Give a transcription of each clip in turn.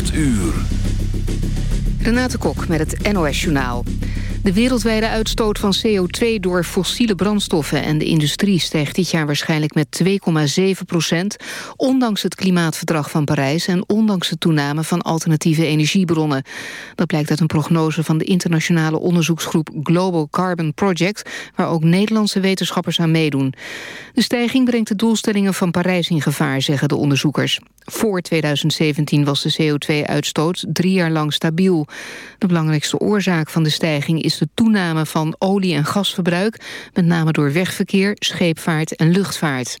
8 uur. Renate Kok met het NOS Journaal. De wereldwijde uitstoot van CO2 door fossiele brandstoffen en de industrie stijgt dit jaar waarschijnlijk met 2,7 procent, ondanks het klimaatverdrag van Parijs en ondanks de toename van alternatieve energiebronnen. Dat blijkt uit een prognose van de internationale onderzoeksgroep Global Carbon Project, waar ook Nederlandse wetenschappers aan meedoen. De stijging brengt de doelstellingen van Parijs in gevaar, zeggen de onderzoekers. Voor 2017 was de CO2-uitstoot drie jaar lang stabiel. De belangrijkste oorzaak van de stijging is de toename van olie- en gasverbruik... met name door wegverkeer, scheepvaart en luchtvaart.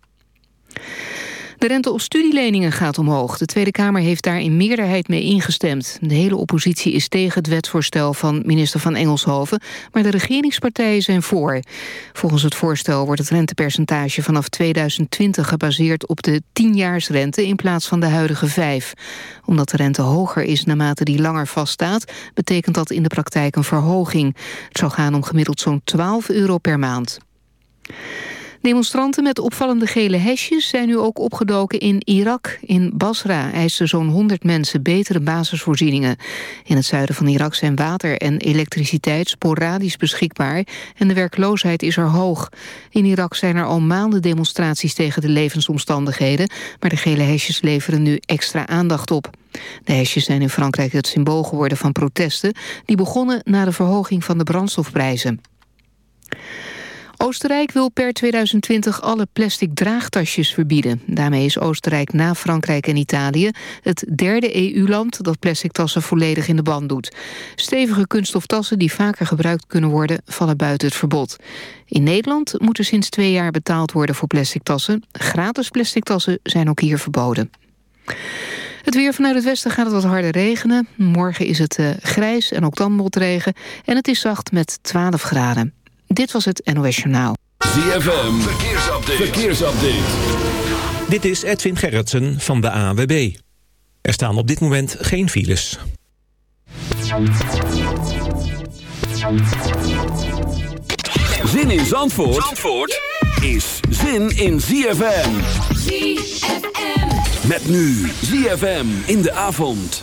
De rente op studieleningen gaat omhoog. De Tweede Kamer heeft daar in meerderheid mee ingestemd. De hele oppositie is tegen het wetsvoorstel van minister van Engelshoven... maar de regeringspartijen zijn voor. Volgens het voorstel wordt het rentepercentage vanaf 2020 gebaseerd op de 10-jaarsrente... in plaats van de huidige 5. Omdat de rente hoger is naarmate die langer vaststaat... betekent dat in de praktijk een verhoging. Het zou gaan om gemiddeld zo'n 12 euro per maand. Demonstranten met opvallende gele hesjes zijn nu ook opgedoken in Irak. In Basra eisen zo'n 100 mensen betere basisvoorzieningen. In het zuiden van Irak zijn water en elektriciteit sporadisch beschikbaar... en de werkloosheid is er hoog. In Irak zijn er al maanden demonstraties tegen de levensomstandigheden... maar de gele hesjes leveren nu extra aandacht op. De hesjes zijn in Frankrijk het symbool geworden van protesten... die begonnen na de verhoging van de brandstofprijzen. Oostenrijk wil per 2020 alle plastic draagtasjes verbieden. Daarmee is Oostenrijk na Frankrijk en Italië het derde EU-land dat plastic tassen volledig in de band doet. Stevige kunststoftassen die vaker gebruikt kunnen worden vallen buiten het verbod. In Nederland moet er sinds twee jaar betaald worden voor plastic tassen. Gratis plastic tassen zijn ook hier verboden. Het weer vanuit het westen gaat het wat harder regenen. Morgen is het uh, grijs en ook dan motregen. En het is zacht met 12 graden. Dit was het NOS Journaal. ZFM, verkeersupdate. verkeersupdate. Dit is Edwin Gerritsen van de AWB. Er staan op dit moment geen files. Zin in Zandvoort, Zandvoort is zin in ZFM. ZFM. Met nu ZFM in de avond.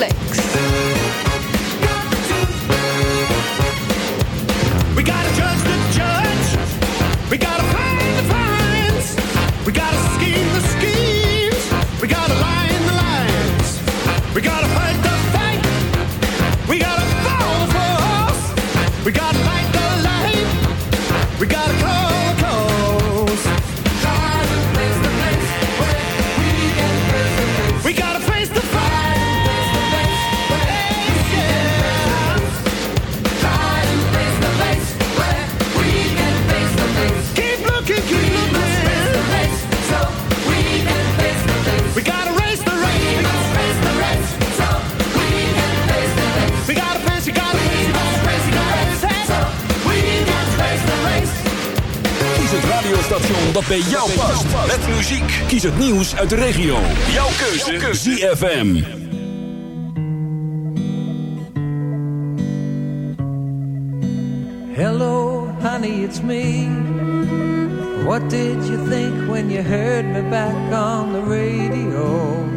Netflix. Bij jou past. Met muziek. Kies het nieuws uit de regio. Jouw keuze. ZFM. Hello, honey, it's me. What did you think when you heard me back on the radio?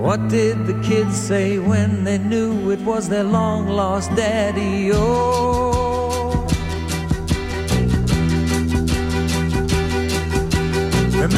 What did the kids say when they knew it was their long lost daddy? Oh.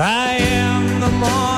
I am the morning.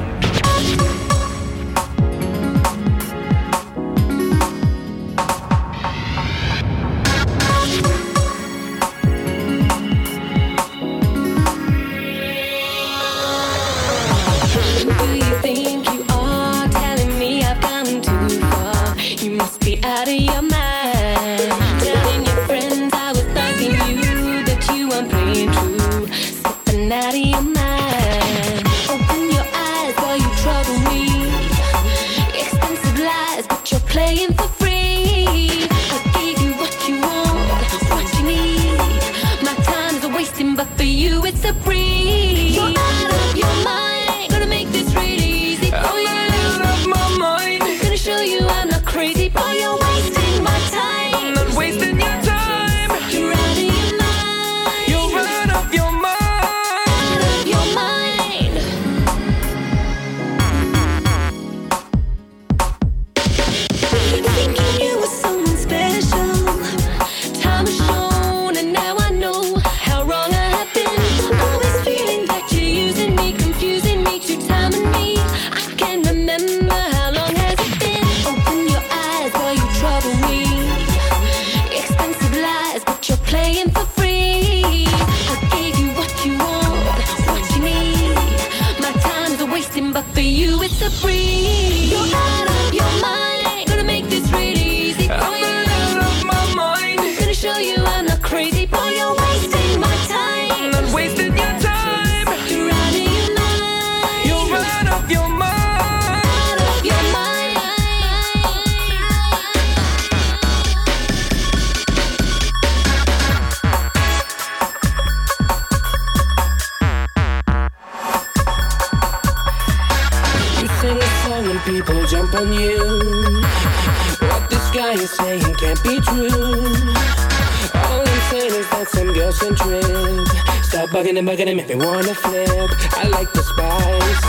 wanna flip. I like the spice.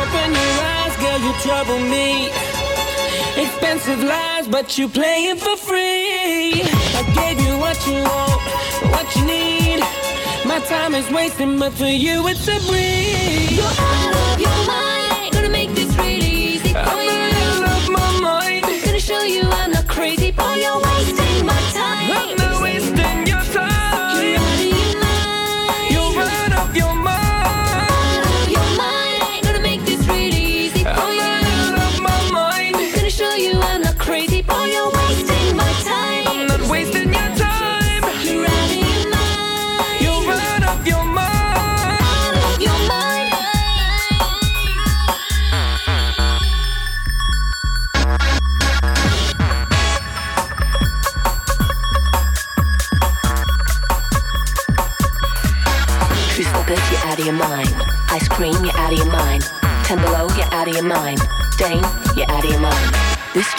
Open your eyes, girl, you trouble me. Expensive lies, but you playing for free. I gave you what you want, what you need. My time is wasting, but for you it's a breeze.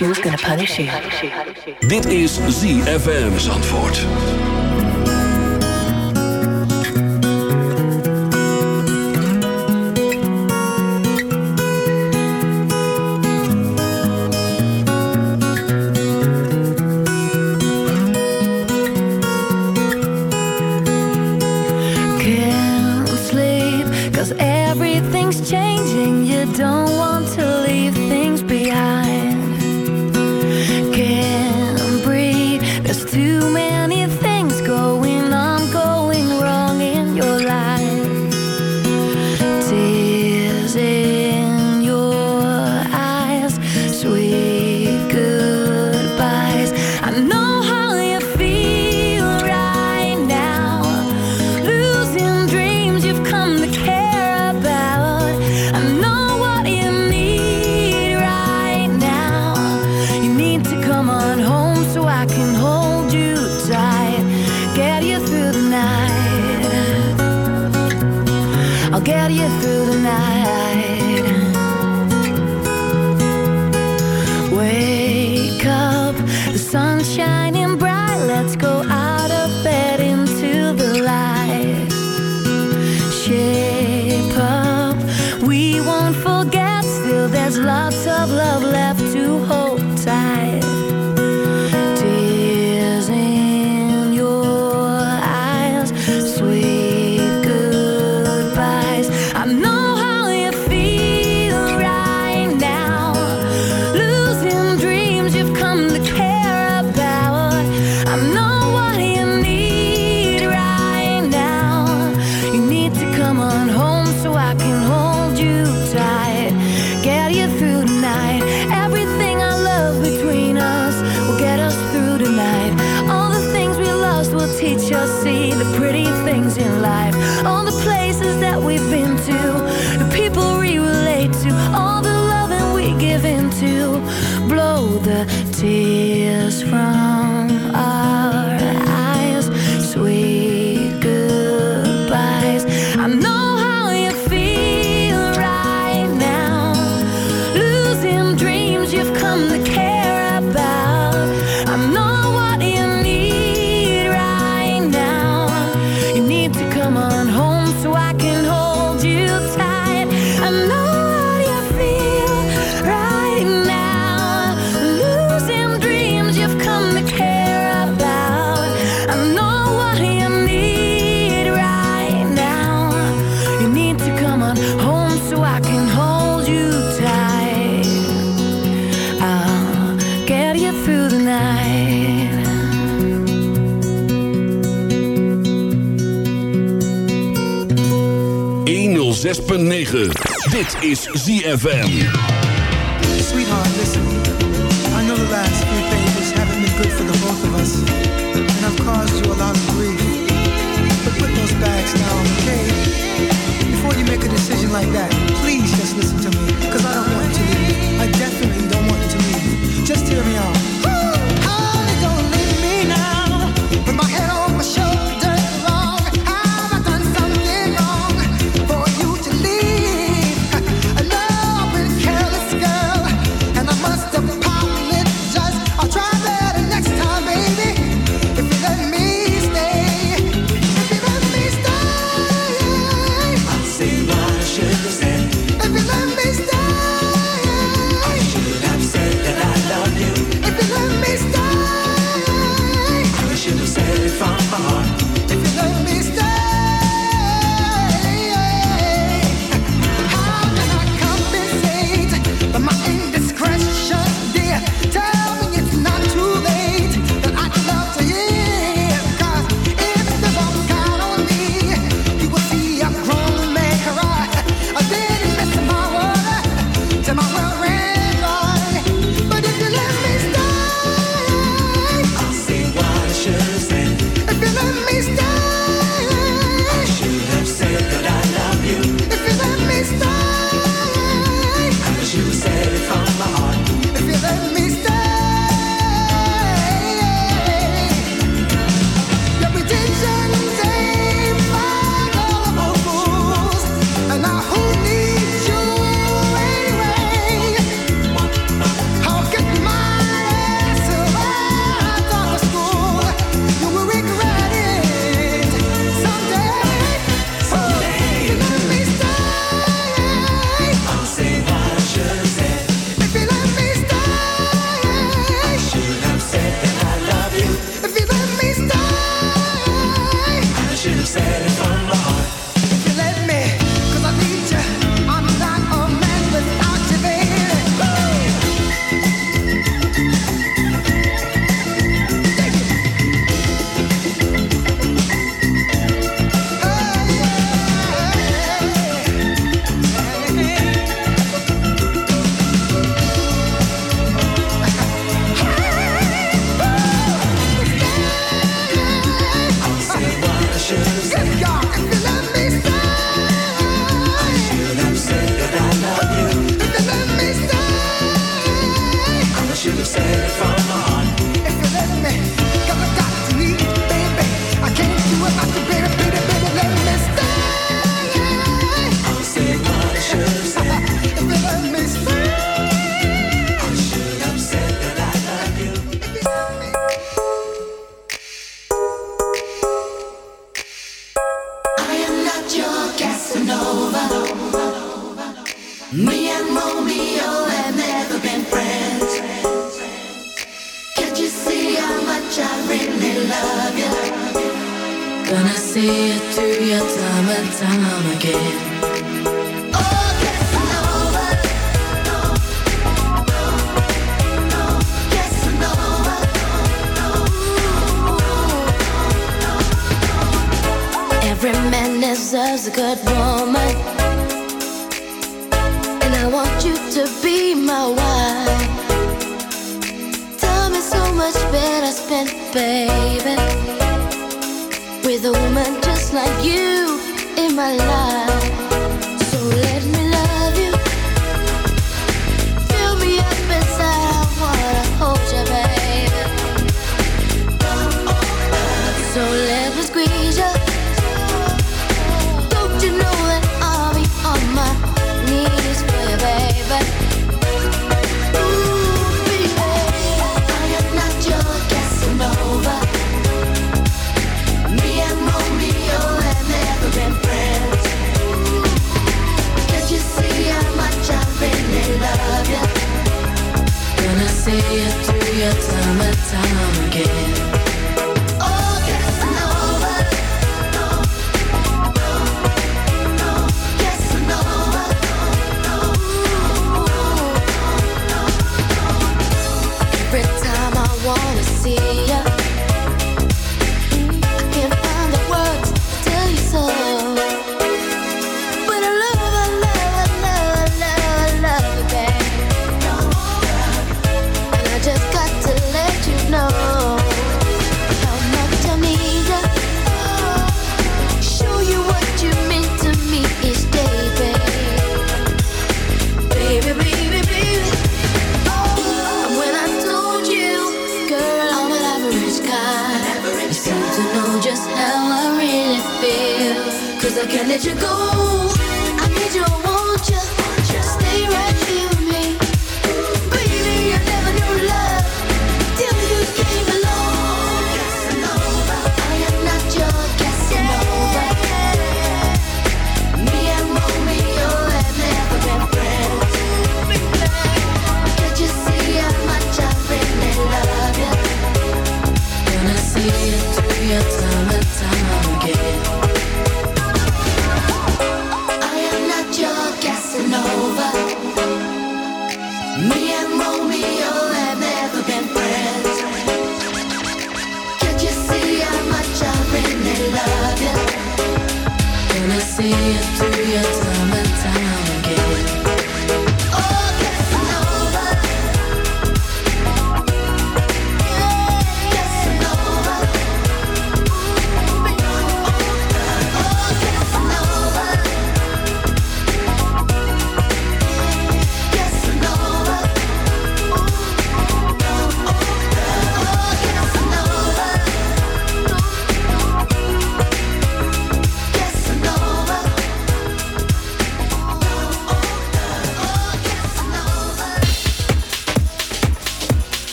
She was gonna punish you. Dit is ZFM Zandvoort. Dit is ZFM. Sweetheart, listen. I know the last few things haven't been good for the both of us. And I've caused you a lot of grief. But put those bags down, okay? Before you make a decision like that, please just listen to me. Because my life.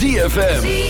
ZFM.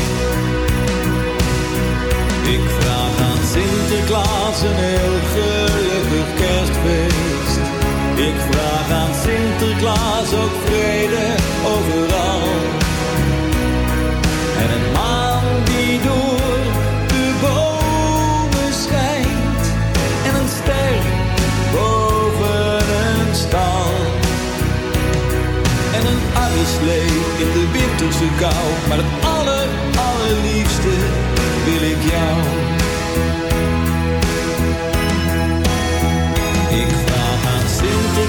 Sinterklaas een heel gelukkig kerstfeest. Ik vraag aan Sinterklaas ook vrede overal. En een maan die door de bomen schijnt. En een ster boven een stal. En een oude slee in de winterse kou. Maar het aller, allerliefste wil ik jou.